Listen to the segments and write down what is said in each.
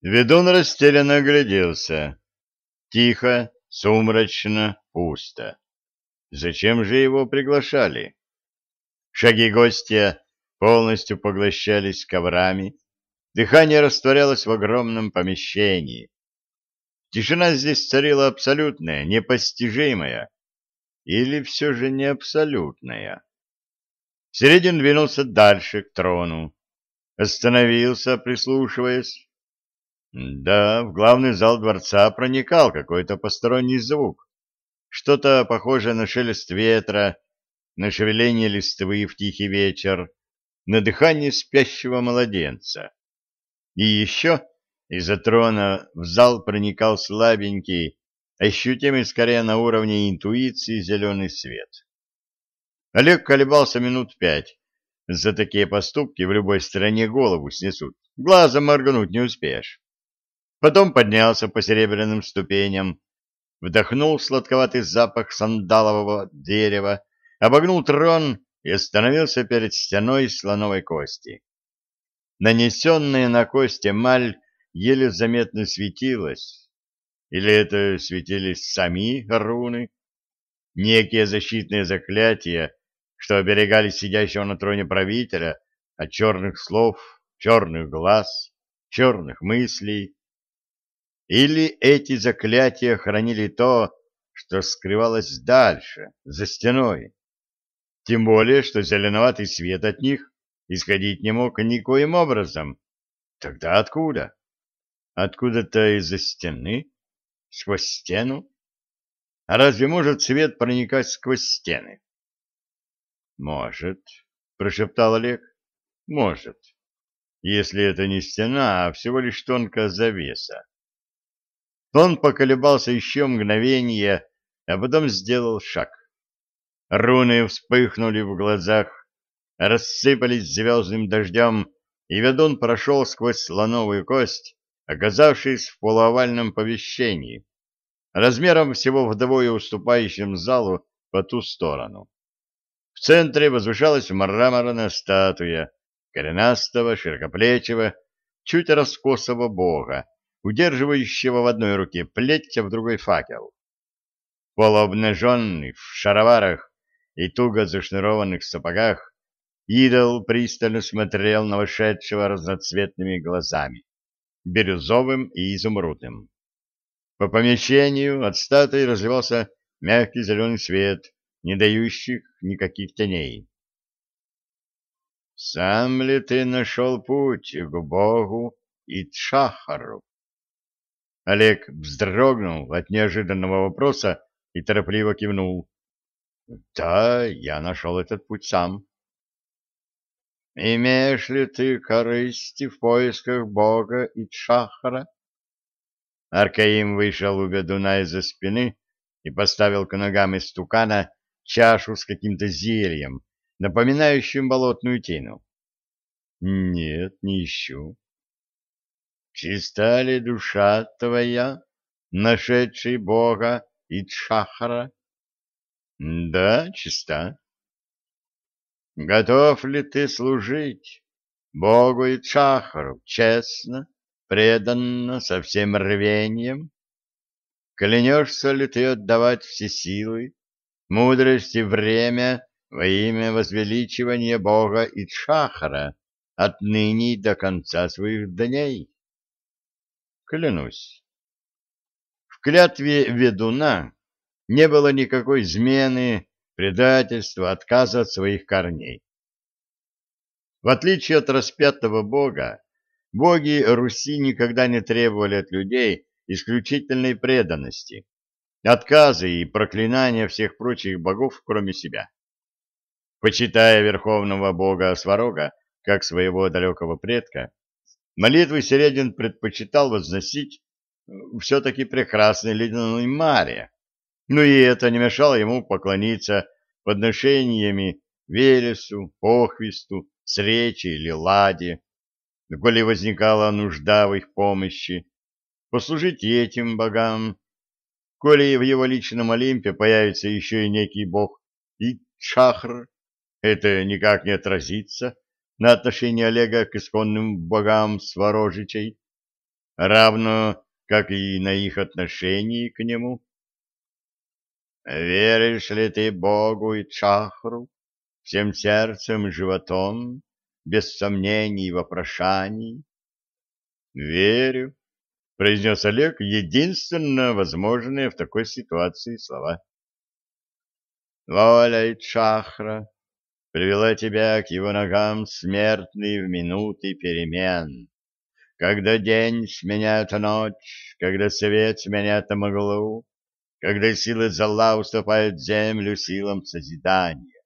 Ведун растерянно огляделся. Тихо, сумрачно, пусто. Зачем же его приглашали? Шаги гостя полностью поглощались коврами, дыхание растворялось в огромном помещении. Тишина здесь царила абсолютная, непостижимая. Или все же не абсолютная. Середин двинулся дальше, к трону. Остановился, прислушиваясь. Да, в главный зал дворца проникал какой-то посторонний звук. Что-то похожее на шелест ветра, на шевеление листвы в тихий вечер, на дыхание спящего младенца. И еще из-за трона в зал проникал слабенький, ощутимый скорее на уровне интуиции зеленый свет. Олег колебался минут пять. За такие поступки в любой стране голову снесут. Глазом моргнуть не успеешь. Потом поднялся по серебряным ступеням, вдохнул сладковатый запах сандалового дерева, обогнул трон и остановился перед стеной слоновой кости. Нанесенная на кости маль еле заметно светилась. Или это светились сами руны? Некие защитные заклятия, что оберегали сидящего на троне правителя от черных слов, черных глаз, черных мыслей. Или эти заклятия хранили то, что скрывалось дальше, за стеной. Тем более, что зеленоватый свет от них исходить не мог никоим образом. Тогда откуда? Откуда-то из-за стены? Сквозь стену? А разве может свет проникать сквозь стены? Может, прошептал Олег. Может. Если это не стена, а всего лишь тонкая завеса. Он поколебался еще мгновение, а потом сделал шаг. Руны вспыхнули в глазах, рассыпались звездным дождем, и ведун прошел сквозь слоновую кость, оказавшись в полуовальном помещении, размером всего вдвое уступающим залу по ту сторону. В центре возвышалась мраморная статуя коренастого, широкоплечего, чуть раскосого бога, удерживающего в одной руке плеть, а в другой факел. Полуобнаженный, в шароварах, и туго зашнурованных сапогах, идол пристально смотрел на вошедшего разноцветными глазами, бирюзовым и изумрудным. По помещению от статуи разливался мягкий зеленый свет, не дающих никаких теней. «Сам ли ты нашел путь к Богу и Тшахару?» Олег вздрогнул от неожиданного вопроса и торопливо кивнул. Да, я нашел этот путь сам. Имеешь ли ты корысти в поисках Бога и Чахара? Аркаим вышел у ведуна из-за спины и поставил к ногам истукана чашу с каким-то зельем, напоминающим болотную тину. Нет, не ищу. Чиста ли душа твоя, нашедший Бога и Чахара? Да, чиста. Готов ли ты служить Богу и Чахару честно, преданно, со всем рвением? Клянешься ли ты отдавать все силы, мудрость и время во имя возвеличивания Бога и Чахара отныне до конца своих дней? Клянусь. В клятве ведуна не было никакой измены, предательства, отказа от своих корней. В отличие от распятого бога, боги Руси никогда не требовали от людей исключительной преданности, отказа и проклинания всех прочих богов, кроме себя. Почитая верховного бога Сварога как своего далекого предка, молитвы Середин предпочитал возносить все-таки прекрасной ледяной Маре, но и это не мешало ему поклониться подношениями Вересу, Похвисту, Сречи или Ладе, коли возникала нужда в их помощи, послужить этим богам, коли в его личном Олимпе появится еще и некий бог Ичахр, это никак не отразится на отношении Олега к исконным богам Сворожичей. равно как и на их отношении к нему. Веришь ли ты Богу и Чахру всем сердцем и животом, без сомнений и вопрошаний? Верю, произнес Олег единственно возможные в такой ситуации слова. Воля и Чахра привела тебя к его ногам смертный в минуты перемен, когда день сменяет ночь, когда свет сменяет мглу, когда силы зла уступают землю силам созидания.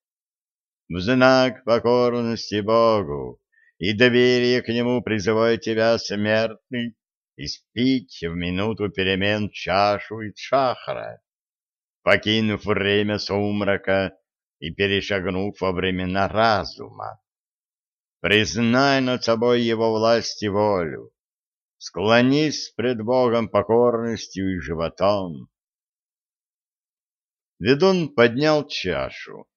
В знак покорности Богу и доверия к Нему призываю тебя, смертный, испить в минуту перемен чашу и чахра, покинув время сумрака и перешагнув во времена разума. Признай над собой его власть и волю, склонись пред Богом покорностью и животом. Ведун поднял чашу,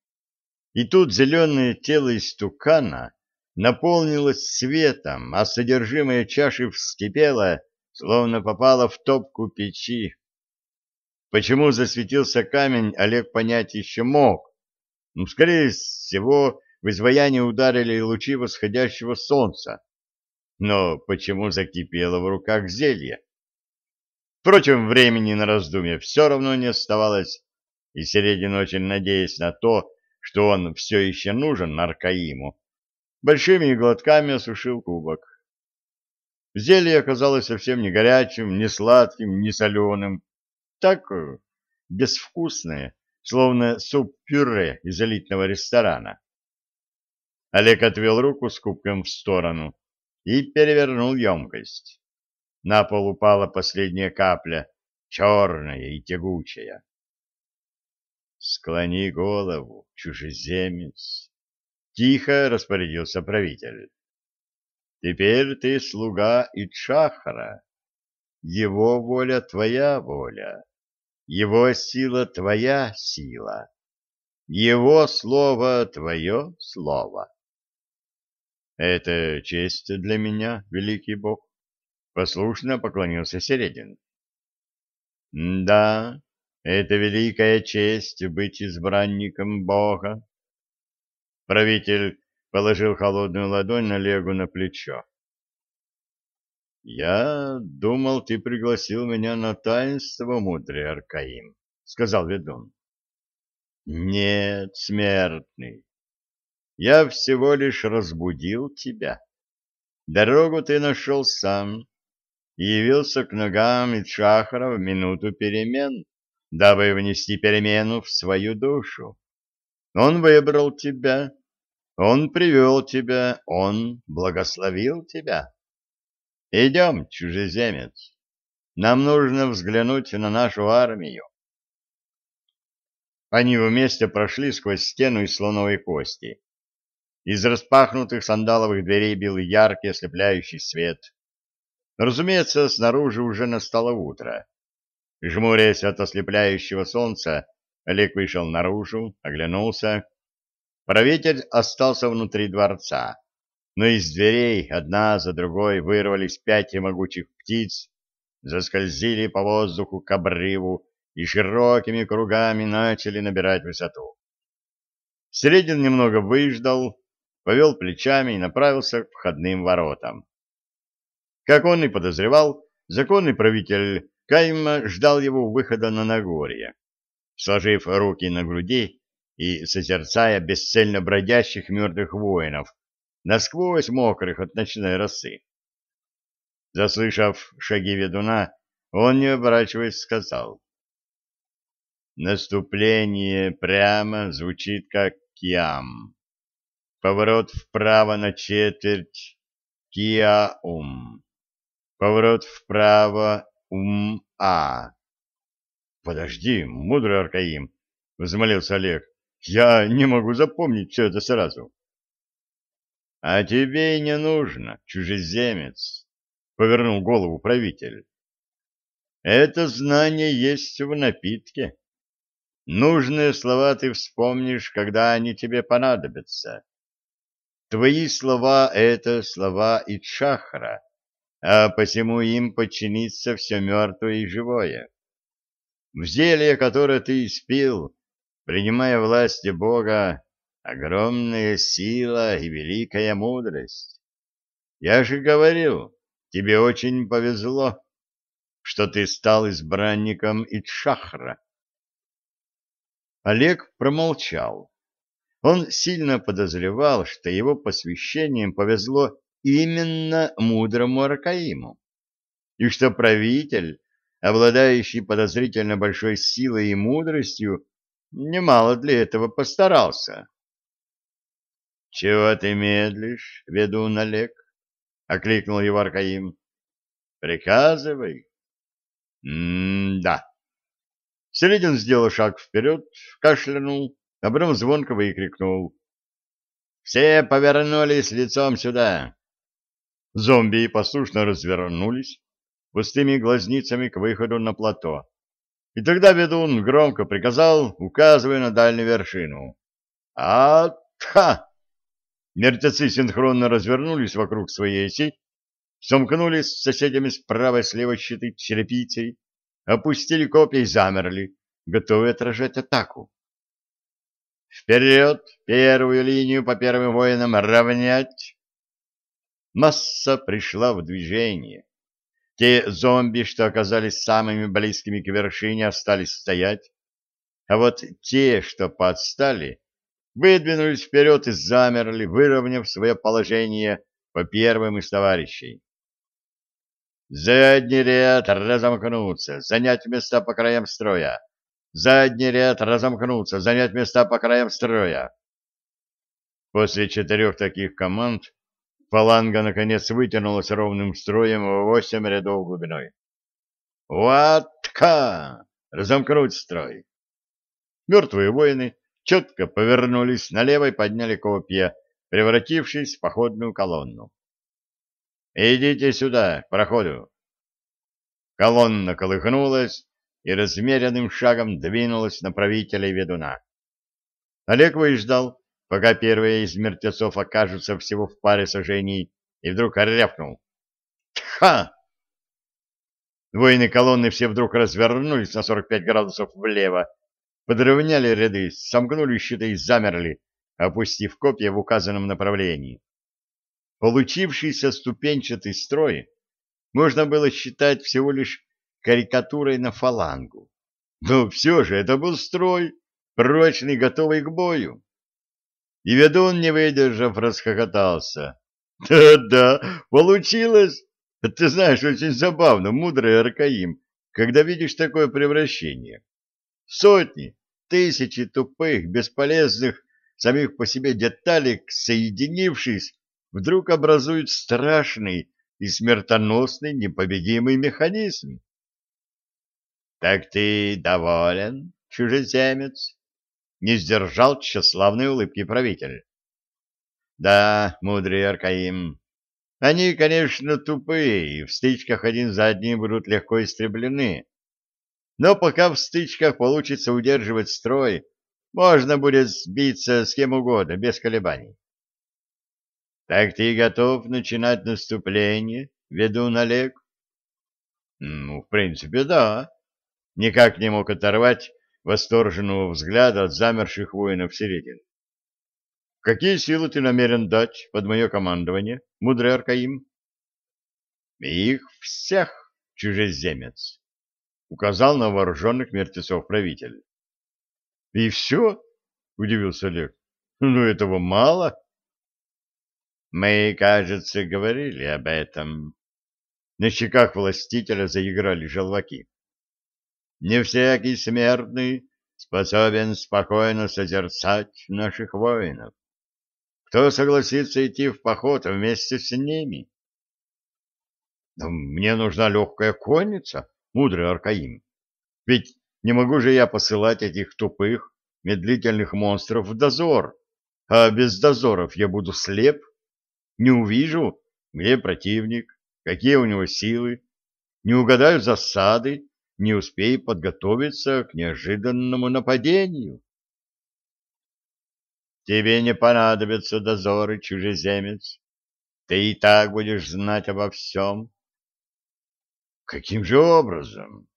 и тут зеленое тело истукана наполнилось светом, а содержимое чаши вскипело, словно попало в топку печи. Почему засветился камень, Олег понять еще мог. Ну, скорее всего, в изваяние ударили лучи восходящего солнца. Но почему закипело в руках зелье? Впрочем, времени на раздумье все равно не оставалось, и Середин, очень надеясь на то, что он все еще нужен Аркаиму, большими глотками осушил кубок. Зелье оказалось совсем не горячим, не сладким, не соленым, так безвкусное, словно суп-пюре из элитного ресторана. Олег отвел руку с кубком в сторону и перевернул емкость. На пол упала последняя капля, черная и тягучая. «Склони голову, чужеземец!» — тихо распорядился правитель. «Теперь ты слуга Ичахара. Его воля — твоя воля, его сила — твоя сила, его слово — твое слово». Это честь для меня, великий бог. Послушно поклонился Середин. Да, это великая честь быть избранником бога. Правитель положил холодную ладонь на Легу на плечо. «Я думал, ты пригласил меня на таинство, мудрый Аркаим», — сказал ведун. «Нет, смертный, я всего лишь разбудил тебя. Дорогу ты нашел сам явился к ногам Ичахара в минуту перемен, дабы внести перемену в свою душу. Он выбрал тебя, он привел тебя, он благословил тебя. Идем, чужеземец, нам нужно взглянуть на нашу армию. Они вместе прошли сквозь стену из слоновой кости. Из распахнутых сандаловых дверей бил яркий ослепляющий свет. Разумеется, снаружи уже настало утро. Жмурясь от ослепляющего солнца, Олег вышел наружу, оглянулся. Правитель остался внутри дворца, но из дверей одна за другой вырвались пять могучих птиц, заскользили по воздуху к обрыву и широкими кругами начали набирать высоту. Средин немного выждал, повел плечами и направился к входным воротам. Как он и подозревал, законный правитель Кайма ждал его выхода на Нагорье, сложив руки на груди и созерцая бесцельно бродящих мертвых воинов, насквозь мокрых от ночной росы. Заслышав шаги ведуна, он, не оборачиваясь, сказал. Наступление прямо звучит как киам. Поворот вправо на четверть. Киа-ум. Поворот вправо. Ум-а. Подожди, мудрый Аркаим, — взмолился Олег. Я не могу запомнить все это сразу. — А тебе и не нужно, чужеземец, — повернул голову правитель. Это знание есть в напитке. Нужные слова ты вспомнишь, когда они тебе понадобятся. Твои слова — это слова Ичахра, а посему им подчинится все мертвое и живое. В зелье, которое ты испил, принимая власти Бога, огромная сила и великая мудрость. Я же говорил, тебе очень повезло, что ты стал избранником Итшахра. Олег промолчал. Он сильно подозревал, что его посвящением повезло именно мудрому Аркаиму, и что правитель, обладающий подозрительно большой силой и мудростью, немало для этого постарался. — Чего ты медлишь, ведун Олег? — окликнул его Аркаим. — Приказывай. — М-да. Селедин сделал шаг вперед, кашлянул, а потом звонко выкрикнул. «Все повернулись лицом сюда!» Зомби послушно развернулись пустыми глазницами к выходу на плато. И тогда ведун громко приказал, указывая на дальнюю вершину. «Атха!» Мертвецы синхронно развернулись вокруг своей оси, сомкнулись с соседями справа и слева щиты черепицей, опустили копья и замерли, готовые отражать атаку. «Вперед! Первую линию по первым воинам равнять!» Масса пришла в движение. Те зомби, что оказались самыми близкими к вершине, остались стоять, а вот те, что подстали, выдвинулись вперед и замерли, выровняв свое положение по первым из товарищей. Задний ряд разомкнуться, занять места по краям строя. Задний ряд разомкнуться, занять места по краям строя. После четырех таких команд фаланга наконец вытянулась ровным строем в восемь рядов глубиной. «Ватка! Разомкнуть строй!» Мертвые воины четко повернулись налево и подняли копья, превратившись в походную колонну. «Идите сюда, к проходу!» Колонна колыхнулась и размеренным шагом двинулась на правителя и ведуна. Олег выждал, пока первые из мертвецов окажутся всего в паре сажений, и вдруг рявкнул. «Тха!» Воины колонны все вдруг развернулись на 45 градусов влево, подровняли ряды, сомкнули щиты и замерли, опустив копья в указанном направлении. Получившийся ступенчатый строй можно было считать всего лишь карикатурой на фалангу. Но все же это был строй, прочный, готовый к бою. И ведун, не выдержав, расхохотался. «Да-да, получилось! Ты знаешь, очень забавно, мудрый Аркаим, когда видишь такое превращение. Сотни, тысячи тупых, бесполезных, самих по себе деталей, соединившись, вдруг образуют страшный и смертоносный непобедимый механизм. — Так ты доволен, чужеземец? — не сдержал тщеславной улыбки правитель. — Да, мудрый Аркаим, они, конечно, тупые, и в стычках один за одним будут легко истреблены. Но пока в стычках получится удерживать строй, можно будет сбиться с кем угодно, без колебаний. Так ты готов начинать наступление, ведун Олег? Ну, в принципе, да. Никак не мог оторвать восторженного взгляда от замерших воинов середин. Какие силы ты намерен дать под мое командование, мудрый Аркаим? Их всех, чужеземец, указал на вооруженных мертвецов правитель. И все? Удивился Олег. Ну, этого мало. Мы, кажется, говорили об этом. На щеках властителя заиграли желваки. Не всякий смертный способен спокойно созерцать наших воинов. Кто согласится идти в поход вместе с ними? Но мне нужна легкая конница, мудрый Аркаим. Ведь не могу же я посылать этих тупых, медлительных монстров в дозор, а без дозоров я буду слеп не увижу, где противник, какие у него силы, не угадаю засады, не успею подготовиться к неожиданному нападению. Тебе не понадобятся дозоры, чужеземец. Ты и так будешь знать обо всем, Каким же образом?